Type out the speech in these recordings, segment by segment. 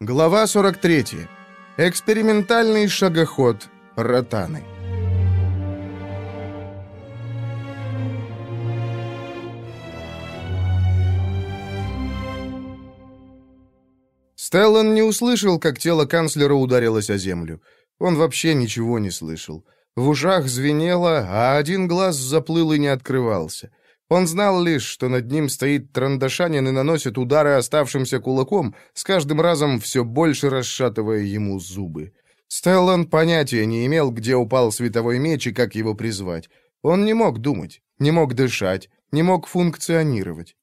Глава 43. Экспериментальный шагоход Ротаны. Стеллан не услышал, как тело канцлера ударилось о землю. Он вообще ничего не слышал. В ушах звенело, а один глаз заплыл и не открывался. Он знал лишь, что над ним стоит Трандашанин и наносит удары оставшимся кулаком, с каждым разом все больше расшатывая ему зубы. Стеллан понятия не имел, где упал световой меч и как его призвать. Он не мог думать, не мог дышать, не мог функционировать.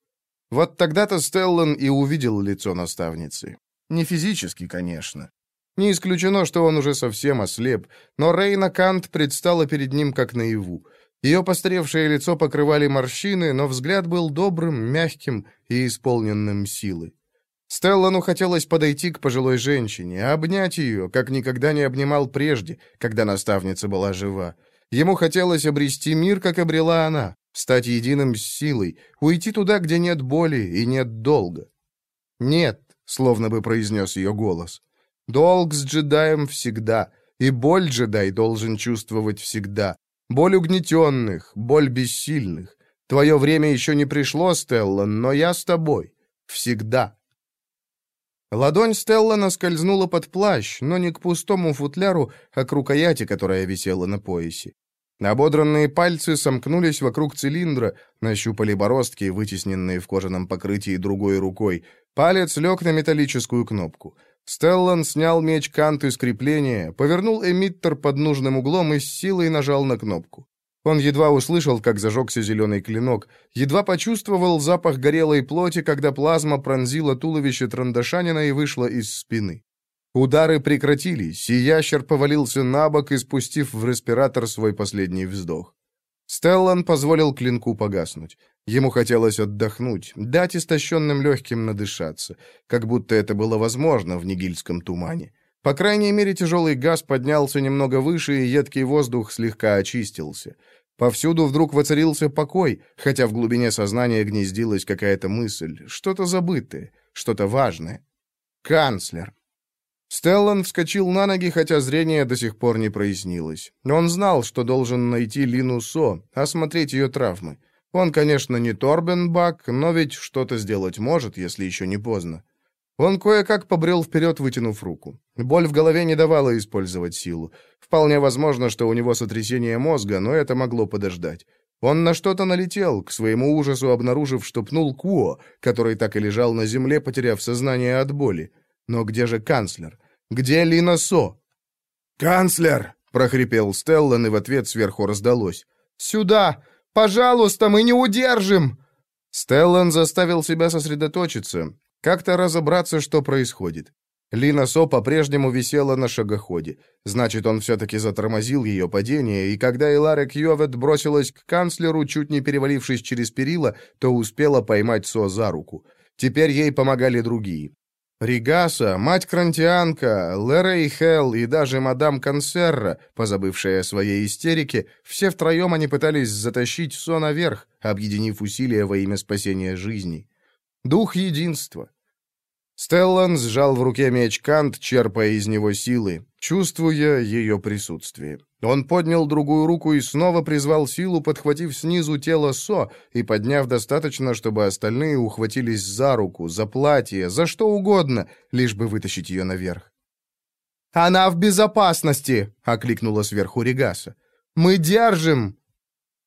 Вот тогда-то Стеллан и увидел лицо наставницы. Не физически, конечно. Не исключено, что он уже совсем ослеп, но Рейна Кант предстала перед ним как наяву. Ее постаревшее лицо покрывали морщины, но взгляд был добрым, мягким и исполненным силы. Стеллану хотелось подойти к пожилой женщине, обнять ее, как никогда не обнимал прежде, когда наставница была жива. Ему хотелось обрести мир, как обрела она, стать единым с силой, уйти туда, где нет боли и нет долга. «Нет», — словно бы произнес ее голос, — «долг с джедаем всегда, и боль джедай должен чувствовать всегда, Боль угнетенных, боль бессильных. Твое время еще не пришло, Стелла, но я с тобой. Всегда. Ладонь Стеллана скользнула под плащ, но не к пустому футляру, а к рукояти, которая висела на поясе. Ободранные пальцы сомкнулись вокруг цилиндра, нащупали бороздки, вытесненные в кожаном покрытии другой рукой. Палец лег на металлическую кнопку. Стеллан снял меч Кант из крепления, повернул эмиттер под нужным углом и с силой нажал на кнопку. Он едва услышал, как зажегся зеленый клинок, едва почувствовал запах горелой плоти, когда плазма пронзила туловище Трандашанина и вышла из спины. Удары прекратились, и ящер повалился на бок, испустив в респиратор свой последний вздох. Стеллан позволил клинку погаснуть. Ему хотелось отдохнуть, дать истощенным легким надышаться, как будто это было возможно в Нигильском тумане. По крайней мере, тяжелый газ поднялся немного выше, и едкий воздух слегка очистился. Повсюду вдруг воцарился покой, хотя в глубине сознания гнездилась какая-то мысль, что-то забытое, что-то важное. «Канцлер», Стеллан вскочил на ноги, хотя зрение до сих пор не прояснилось. Он знал, что должен найти Лину Со, осмотреть ее травмы. Он, конечно, не Торбенбак, но ведь что-то сделать может, если еще не поздно. Он кое-как побрел вперед, вытянув руку. Боль в голове не давала использовать силу. Вполне возможно, что у него сотрясение мозга, но это могло подождать. Он на что-то налетел, к своему ужасу обнаружив, что пнул Куо, который так и лежал на земле, потеряв сознание от боли. Но где же канцлер? Где Лина Со? «Канцлер!» — прохрипел Стеллан, и в ответ сверху раздалось. «Сюда! Пожалуйста, мы не удержим!» Стеллан заставил себя сосредоточиться, как-то разобраться, что происходит. Лина Со по-прежнему висела на шагоходе. Значит, он все-таки затормозил ее падение, и когда Илара Кьовет бросилась к канцлеру, чуть не перевалившись через перила, то успела поймать Со за руку. Теперь ей помогали другие. Ригаса, мать-крантианка, Лерей Хелл и даже мадам Консерра, позабывшая о своей истерике, все втроем они пытались затащить Со наверх, объединив усилия во имя спасения жизни. Дух единства. Стеллан сжал в руке меч Кант, черпая из него силы, чувствуя ее присутствие. Он поднял другую руку и снова призвал силу, подхватив снизу тело Со и подняв достаточно, чтобы остальные ухватились за руку, за платье, за что угодно, лишь бы вытащить ее наверх. «Она в безопасности!» — окликнула сверху Регаса. «Мы держим!»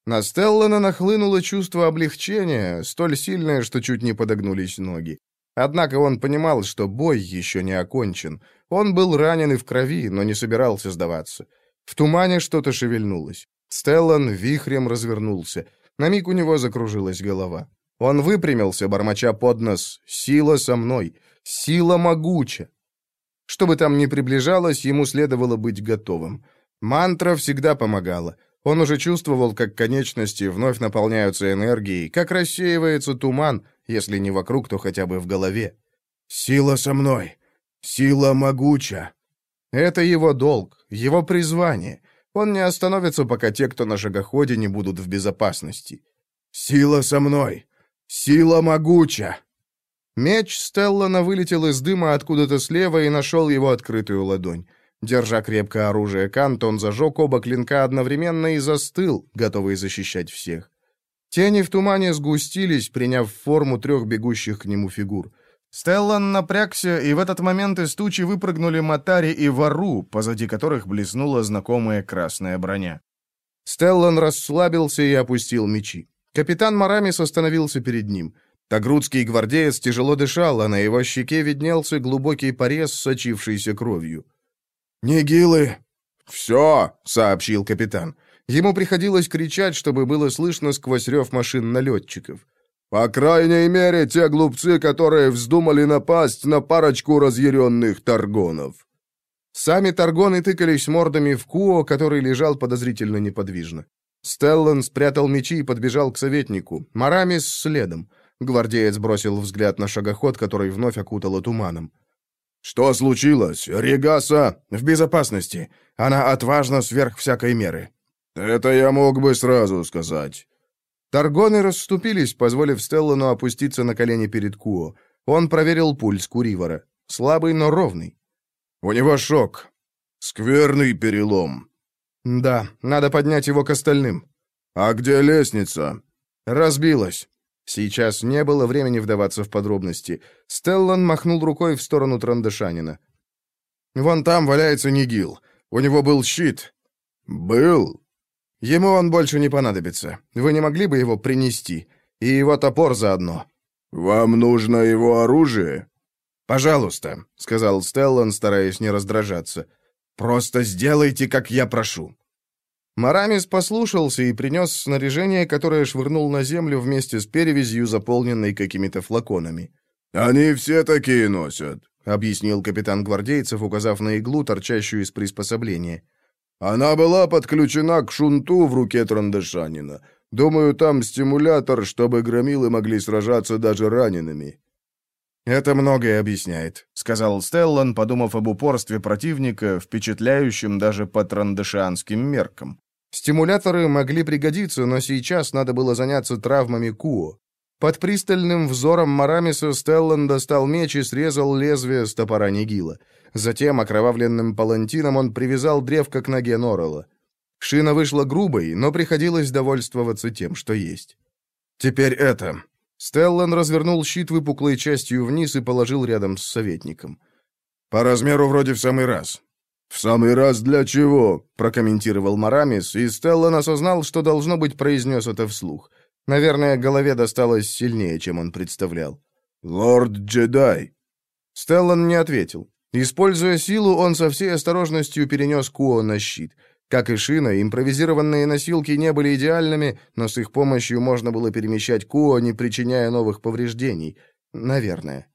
На Стеллана нахлынуло чувство облегчения, столь сильное, что чуть не подогнулись ноги. Однако он понимал, что бой еще не окончен. Он был ранен и в крови, но не собирался сдаваться. В тумане что-то шевельнулось. Стеллан вихрем развернулся. На миг у него закружилась голова. Он выпрямился, бормоча под нос «Сила со мной! Сила могуча!» Что бы там ни приближалось, ему следовало быть готовым. Мантра всегда помогала. Он уже чувствовал, как конечности вновь наполняются энергией, как рассеивается туман, если не вокруг, то хотя бы в голове. «Сила со мной! Сила могуча!» Это его долг, его призвание. Он не остановится, пока те, кто на шагоходе, не будут в безопасности. «Сила со мной! Сила могуча!» Меч Стеллана вылетел из дыма откуда-то слева и нашел его открытую ладонь. Держа крепко оружие Кант, он зажег оба клинка одновременно и застыл, готовый защищать всех. Тени в тумане сгустились, приняв форму трех бегущих к нему фигур. Стеллан напрягся, и в этот момент из тучи выпрыгнули Матари и Вару, позади которых блеснула знакомая красная броня. Стеллан расслабился и опустил мечи. Капитан Марамис остановился перед ним — Тагрудский гвардеец тяжело дышал, а на его щеке виднелся глубокий порез, сочившийся кровью. «Нигилы!» «Все!» — сообщил капитан. Ему приходилось кричать, чтобы было слышно сквозь рев машин налетчиков. «По крайней мере, те глупцы, которые вздумали напасть на парочку разъяренных торгонов». Сами торгоны тыкались мордами в Куо, который лежал подозрительно неподвижно. Стеллан спрятал мечи и подбежал к советнику. Марамис следом. Гвардеец бросил взгляд на шагоход, который вновь окутало туманом. «Что случилось? Регаса в безопасности. Она отважна сверх всякой меры». «Это я мог бы сразу сказать». Таргоны расступились, позволив Стеллану опуститься на колени перед Куо. Он проверил пульс Куривора. Слабый, но ровный. «У него шок. Скверный перелом». «Да, надо поднять его к остальным». «А где лестница?» «Разбилась». Сейчас не было времени вдаваться в подробности. Стеллан махнул рукой в сторону Трандышанина. «Вон там валяется Нигил. У него был щит». «Был?» «Ему он больше не понадобится. Вы не могли бы его принести? И его топор заодно». «Вам нужно его оружие?» «Пожалуйста», — сказал Стеллан, стараясь не раздражаться. «Просто сделайте, как я прошу». Марамис послушался и принес снаряжение, которое швырнул на землю вместе с перевязью, заполненной какими-то флаконами. «Они все такие носят», — объяснил капитан гвардейцев, указав на иглу, торчащую из приспособления. «Она была подключена к шунту в руке Трандышанина. Думаю, там стимулятор, чтобы громилы могли сражаться даже ранеными». «Это многое объясняет», — сказал Стеллан, подумав об упорстве противника, впечатляющем даже по трандышанским меркам. Стимуляторы могли пригодиться, но сейчас надо было заняться травмами Куо. Под пристальным взором Марамиса Стеллан достал меч и срезал лезвие с топора Нигила. Затем окровавленным палантином он привязал древко к ноге Норрелла. Шина вышла грубой, но приходилось довольствоваться тем, что есть. «Теперь это». Стеллан развернул щит выпуклой частью вниз и положил рядом с советником. «По размеру вроде в самый раз. «В самый раз для чего?» — прокомментировал Марамис, и Стеллан осознал, что, должно быть, произнес это вслух. Наверное, голове досталось сильнее, чем он представлял. «Лорд-джедай!» Стеллан не ответил. Используя силу, он со всей осторожностью перенес Куо на щит. Как и Шина, импровизированные носилки не были идеальными, но с их помощью можно было перемещать Куо, не причиняя новых повреждений. Наверное.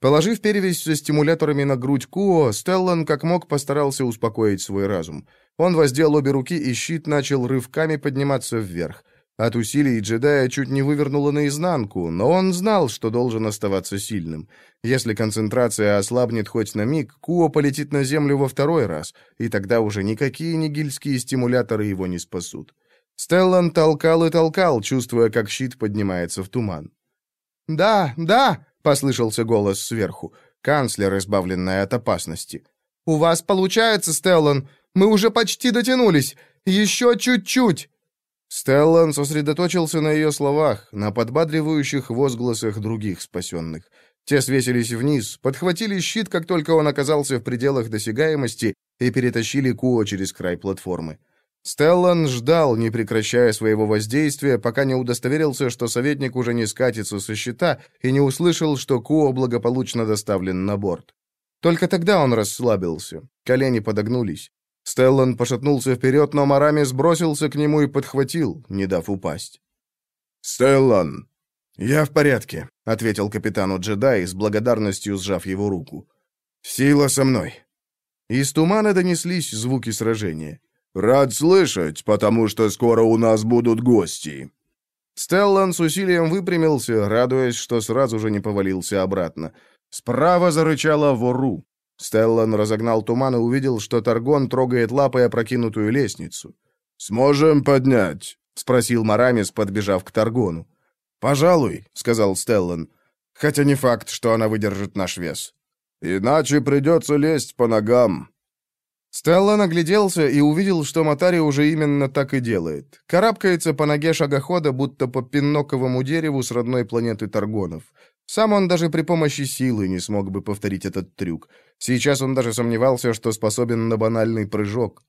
Положив перевязь со стимуляторами на грудь Куо, Стеллан как мог постарался успокоить свой разум. Он воздел обе руки, и щит начал рывками подниматься вверх. От усилий джедая чуть не вывернуло наизнанку, но он знал, что должен оставаться сильным. Если концентрация ослабнет хоть на миг, Куо полетит на землю во второй раз, и тогда уже никакие нигильские стимуляторы его не спасут. Стеллан толкал и толкал, чувствуя, как щит поднимается в туман. «Да, да!» — послышался голос сверху. Канцлер, избавленная от опасности. «У вас получается, Стеллан! Мы уже почти дотянулись! Еще чуть-чуть!» Стеллан сосредоточился на ее словах, на подбадривающих возгласах других спасенных. Те свесились вниз, подхватили щит, как только он оказался в пределах досягаемости, и перетащили Куо через край платформы. Стеллан ждал, не прекращая своего воздействия, пока не удостоверился, что советник уже не скатится со щита, и не услышал, что Куо благополучно доставлен на борт. Только тогда он расслабился. Колени подогнулись. Стеллан пошатнулся вперед, но Марами сбросился к нему и подхватил, не дав упасть. «Стеллан!» «Я в порядке», — ответил капитану джедай, с благодарностью сжав его руку. «Сила со мной». Из тумана донеслись звуки сражения. «Рад слышать, потому что скоро у нас будут гости». Стеллан с усилием выпрямился, радуясь, что сразу же не повалился обратно. Справа зарычала вору. Стеллан разогнал туман и увидел, что Таргон трогает лапой опрокинутую лестницу. «Сможем поднять?» — спросил Марамис, подбежав к Таргону. «Пожалуй», — сказал Стеллан. Хотя не факт, что она выдержит наш вес. Иначе придется лезть по ногам. Стелла нагляделся и увидел, что Матари уже именно так и делает. Карабкается по ноге шагохода, будто по пинноковому дереву с родной планеты Таргонов. Сам он даже при помощи силы не смог бы повторить этот трюк. Сейчас он даже сомневался, что способен на банальный прыжок.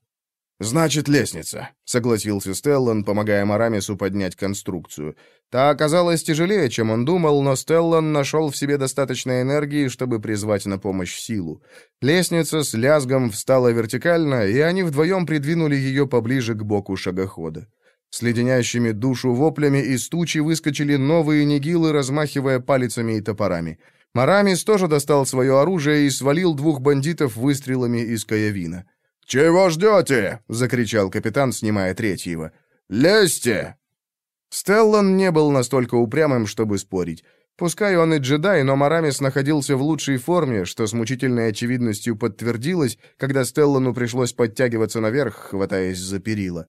«Значит, лестница», — согласился Стеллан, помогая Марамису поднять конструкцию. Та оказалась тяжелее, чем он думал, но Стеллан нашел в себе достаточно энергии, чтобы призвать на помощь силу. Лестница с лязгом встала вертикально, и они вдвоем придвинули ее поближе к боку шагохода. С леденящими душу воплями из тучи выскочили новые нигилы, размахивая палицами и топорами. Марамис тоже достал свое оружие и свалил двух бандитов выстрелами из каявина. «Чего ждете?» — закричал капитан, снимая третьего. «Лезьте!» Стеллан не был настолько упрямым, чтобы спорить. Пускай он и джедай, но Марамис находился в лучшей форме, что с мучительной очевидностью подтвердилось, когда Стеллану пришлось подтягиваться наверх, хватаясь за перила.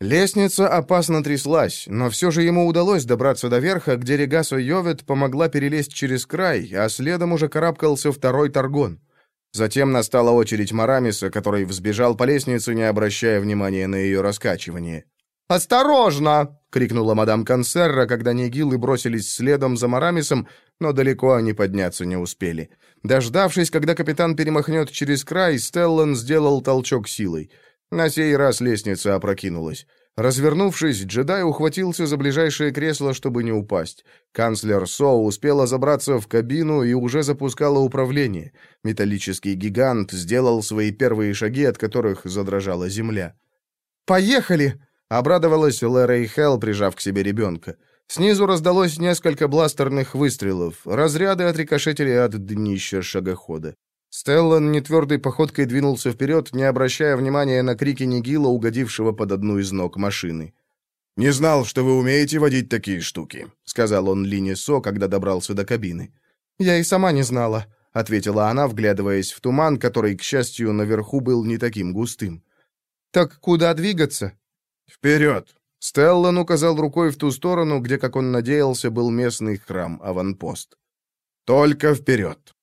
Лестница опасно тряслась, но все же ему удалось добраться до верха, где Регаса Йовет помогла перелезть через край, а следом уже карабкался второй торгон. Затем настала очередь Марамиса, который взбежал по лестнице, не обращая внимания на ее раскачивание. «Осторожно!» — крикнула мадам Консерра, когда Нигилы бросились следом за Марамисом, но далеко они подняться не успели. Дождавшись, когда капитан перемахнет через край, Стеллан сделал толчок силой. На сей раз лестница опрокинулась. Развернувшись, джедай ухватился за ближайшее кресло, чтобы не упасть. Канцлер Со успела забраться в кабину и уже запускала управление. Металлический гигант сделал свои первые шаги, от которых задрожала земля. «Поехали!» — обрадовалась Лера и Хелл, прижав к себе ребенка. Снизу раздалось несколько бластерных выстрелов. Разряды отрикошетили от днища шагохода. Стеллан нетвердой походкой двинулся вперед, не обращая внимания на крики Нигила, угодившего под одну из ног машины. «Не знал, что вы умеете водить такие штуки», — сказал он Лине Со, когда добрался до кабины. «Я и сама не знала», — ответила она, вглядываясь в туман, который, к счастью, наверху был не таким густым. «Так куда двигаться?» «Вперед!» Стеллан указал рукой в ту сторону, где, как он надеялся, был местный храм-аванпост. «Только вперед!»